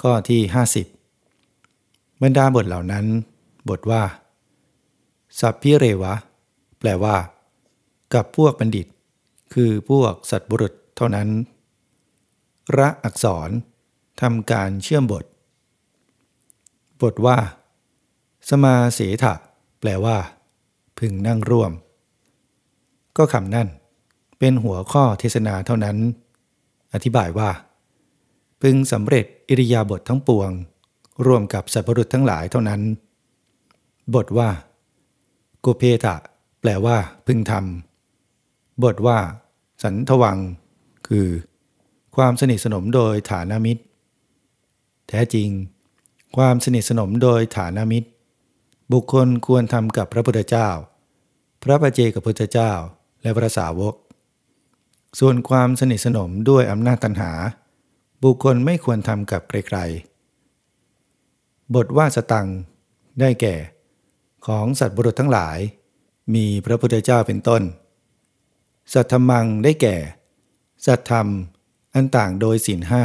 ข้อที่ 50 บรรดาบทเหล่านั้น บทว่า สัพพิเรวะ แปลว่า กับพวกบัณฑิต คือพวกสัตบุรุษเท่านั้น ระอักษรทำการเชื่อมบท บทว่า สมาเสถะ แปลว่า พึงนั่งร่วม ก็คำนั่น เป็นหัวข้อเทศนาเท่านั้น อธิบายว่า พึงสำเร็จอิริยาบถททั้งปวง ร่วมกับสัพพรุษทั้งหลายเท่านั้น บทว่า กุเพทะแปลว่า พึงทำบทว่า สันทวัง คือ ความสนิทสนมโดยฐานามิตร แท้จริง ความสนิทสนมโดยฐานามิตร บุคคลควรทำกับพระพุทธเจ้า พระปัจเจกพุทธเจ้าและพระสาวก ส่วนความสนิทสนมด้วยอำนาจตัณหา บุคคลไม่ควรทำกับใครๆ บทว่าสตัง ได้แก่ ของสัตว์บุรุษทั้งหลาย มีพระพุทธเจ้าเป็นต้น สัตธรรมังได้แก่ สัตธรรมอันต่างโดยศีลห้า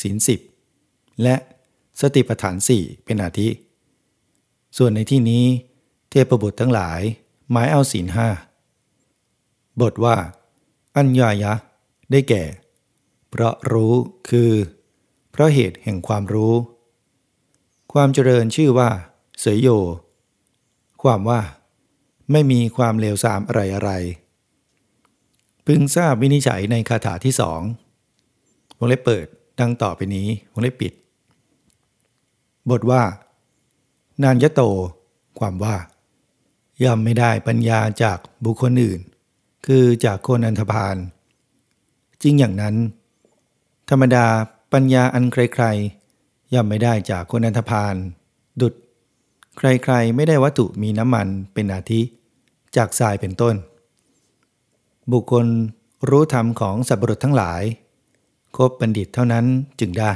ศีลสิบและสติปัฏฐานสี่เป็นอาทิ ส่วนในที่นี้ เทพบุตรทั้งหลายหมายเอาศีลห้าบทว่า อัญญายะ ได้แก่ เพราะรู้คือ เพราะเหตุแห่งความรู้ ความเจริญชื่อว่า เสยโย ความว่า ไม่มีความเลวทรามอะไรอะไร พึงทราบวินิจฉัยในคาถาที่สองวงเล็บเปิดดังต่อไปนี้วงเล็บปิด บทว่า นานยะโต ความว่า ย่อมไม่ได้ปัญญาจากบุคคลอื่น คือจากคนอันธพาลจริงอย่างนั้น ธรรมดาปัญญาอันใครๆ ย่อมไม่ได้จากคนอันธพาลดุด ใครๆ ไม่ได้วัตถุมีน้ำมันเป็นอาทิ จากทรายเป็นต้น บุคคลรู้ธรรมของสัตว์บรุษทั้งหลาย คบบัณฑิตเท่านั้นจึงได้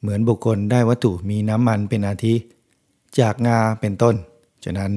เหมือนบุคคลได้วัตถุมีน้ำมันเป็นอาทิ จากงาเป็นต้น ฉะนั้น